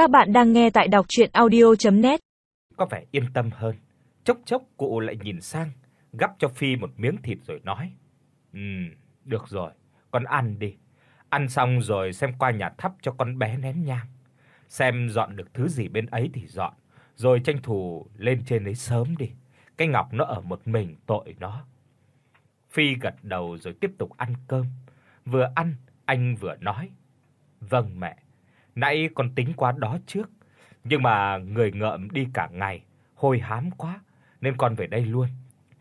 Các bạn đang nghe tại đọc audio net Có vẻ yên tâm hơn. Chốc chốc cụ lại nhìn sang, gắp cho Phi một miếng thịt rồi nói: "Ừm, được rồi, con ăn đi. Ăn xong rồi xem qua nhà thắp cho con bé nén nhang. Xem dọn được thứ gì bên ấy thì dọn, rồi tranh thủ lên trên đấy sớm đi. Cái Ngọc nó ở một mình tội nó." Phi gật đầu rồi tiếp tục ăn cơm. Vừa ăn, anh vừa nói: "Vâng mẹ, nãy con tính qua đó trước, nhưng mà người ngợm đi cả ngày, hôi hám quá nên con về đây luôn.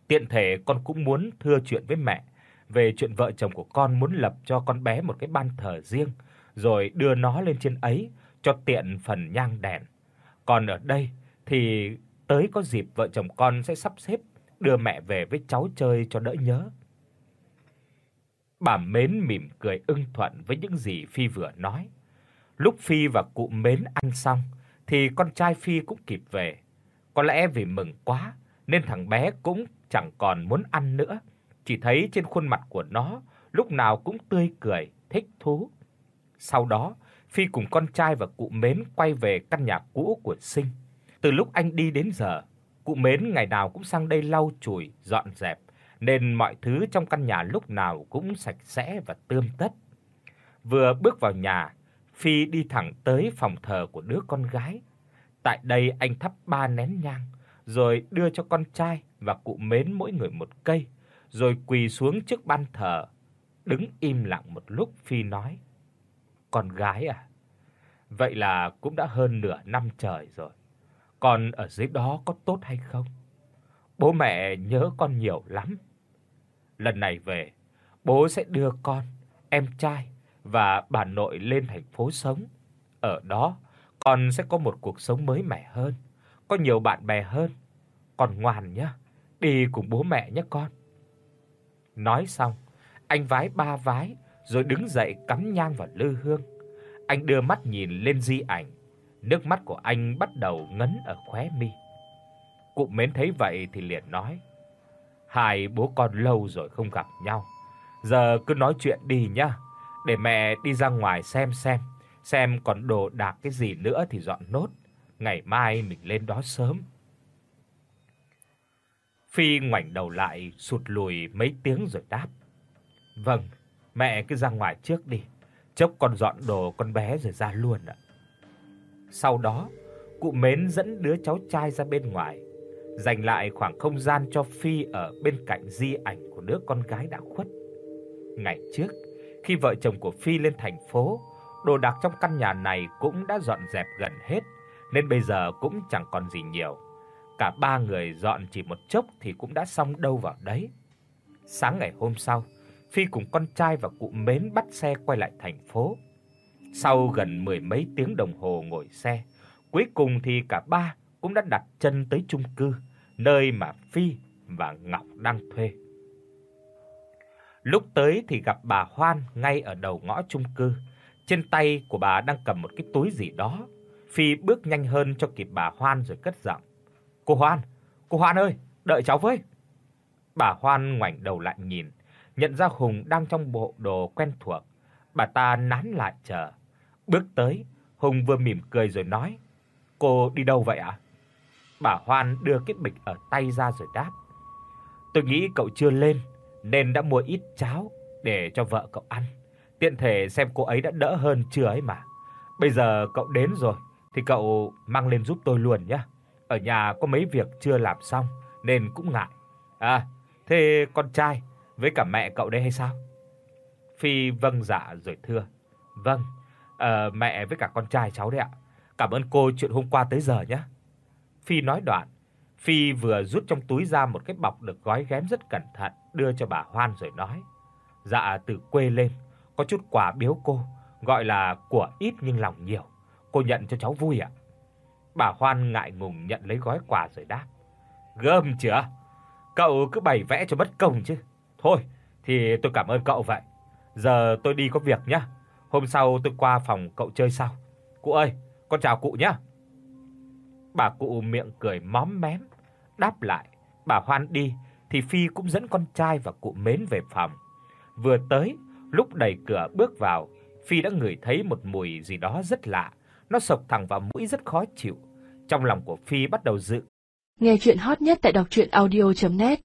Tiện thể con cũng muốn thưa chuyện với mẹ về chuyện vợ chồng của con muốn lập cho con bé một cái ban thờ riêng, rồi đưa nó lên trên ấy cho tiện phần nhang đèn. Còn ở đây thì tới có dịp vợ chồng con sẽ sắp xếp đưa mẹ về với cháu chơi cho đỡ nhớ." Bà Mến mỉm cười ưng thuận với những gì Phi vừa nói. Lúc Phi và cụ Mến ăn xong thì con trai Phi cũng kịp về. Có lẽ vì mừng quá nên thằng bé cũng chẳng còn muốn ăn nữa, chỉ thấy trên khuôn mặt của nó lúc nào cũng tươi cười, thích thú. Sau đó, Phi cùng con trai và cụ Mến quay về căn nhà cũ của Sinh. Từ lúc anh đi đến giờ, cụ Mến ngày nào cũng sang đây lau chùi, dọn dẹp nên mọi thứ trong căn nhà lúc nào cũng sạch sẽ và tươm tất. Vừa bước vào nhà, Phi đi thẳng tới phòng thờ của đứa con gái. Tại đây anh thắp ba nén nhang, rồi đưa cho con trai và cụ Mến mỗi người một cây, rồi quỳ xuống trước ban thờ, đứng im lặng một lúc Phi nói: "Con gái à, vậy là cũng đã hơn nửa năm trời rồi. Con ở dưới đó có tốt hay không? Bố mẹ nhớ con nhiều lắm. Lần này về, bố sẽ đưa con, em trai và bà nội lên thành phố sống. Ở đó, con sẽ có một cuộc sống mới mẻ hơn, có nhiều bạn bè hơn. Con ngoan nhé, đi cùng bố mẹ nhé con." Nói xong, anh vái ba vái rồi đứng dậy cắm nhang vào lư hương. Anh đưa mắt nhìn lên di ảnh, nước mắt của anh bắt đầu ngấn ở khóe mi. Cụ Mến thấy vậy thì liền nói: "Hai bố con lâu rồi không gặp nhau, giờ cứ nói chuyện đi nhá, để mẹ đi ra ngoài xem xem, xem còn đồ đạc cái gì nữa thì dọn nốt, ngày mai mình lên đó sớm." Phi ngoảnh đầu lại, sụt lùi mấy tiếng rồi đáp: "Vâng, mẹ cứ ra ngoài trước đi, chốc con dọn đồ con bé rồi ra luôn ạ." Sau đó, cụ Mến dẫn đứa cháu trai ra bên ngoài, dành lại khoảng không gian cho Phi ở bên cạnh di ảnh của đứa con gái đã khuất. Ngày trước, khi vợ chồng của Phi lên thành phố, đồ đạc trong căn nhà này cũng đã dọn dẹp gần hết, nên bây giờ cũng chẳng còn gì nhiều. Cả ba người dọn chỉ một chốc thì cũng đã xong đâu vào đấy. Sáng ngày hôm sau, Phi cùng con trai và cụ Mến bắt xe quay lại thành phố. Sau gần mười mấy tiếng đồng hồ ngồi xe, cuối cùng thì cả ba cũng đã đặt chân tới chung cư, nơi mà Phi và Ngọc đang thuê. Lúc tới thì gặp bà Hoan ngay ở đầu ngõ chung cư. Trên tay của bà đang cầm một cái túi gì đó. Phi bước nhanh hơn cho kịp bà Hoan rồi cất giọng: "Cô Hoan, cô Hoan ơi, đợi cháu với." Bà Hoan ngoảnh đầu lại nhìn, nhận ra Hùng đang trong bộ đồ quen thuộc. Bà ta nán lại chờ. Bước tới, Hùng vừa mỉm cười rồi nói: "Cô đi đâu vậy ạ?" Bà Hoan đưa cái bịch ở tay ra rồi đáp: "Tôi nghĩ cậu chưa lên nên đã mua ít cháo để cho vợ cậu ăn, tiện thể xem cô ấy đã đỡ hơn chưa ấy mà. Bây giờ cậu đến rồi thì cậu mang lên giúp tôi luôn nhé. Ở nhà có mấy việc chưa làm xong nên cũng ngại. À, thế con trai với cả mẹ cậu đây hay sao?" Phi vâng dạ rồi thưa: "Vâng, ờ mẹ với cả con trai cháu đấy ạ. Cảm ơn cô chuyện hôm qua tới giờ nhé." Phi nói đoạn, Phi vừa rút trong túi ra một cái bọc được gói ghém rất cẩn thận, đưa cho bà Hoan rồi nói: "Dạ từ quê lên, có chút quà biếu cô, gọi là của ít nhưng lòng nhiều, cô nhận cho cháu vui ạ." Bà Hoan ngại ngùng nhận lấy gói quà rồi đáp: Gớm chưa? Cậu cứ bày vẽ cho bất công chứ. Thôi, thì tôi cảm ơn cậu vậy. Giờ tôi đi có việc nhá. Hôm sau tôi qua phòng cậu chơi sau. Cụ ơi, con chào cụ nhá." Bà cụ miệng cười móm mém, đáp lại, bà Hoan đi thì Phi cũng dẫn con trai và cụ Mến về phòng. Vừa tới, lúc đẩy cửa bước vào, Phi đã ngửi thấy một mùi gì đó rất lạ, nó sộc thẳng vào mũi rất khó chịu. Trong lòng của Phi bắt đầu dự. Nghe truyện hot nhất tại doctruyenaudio.net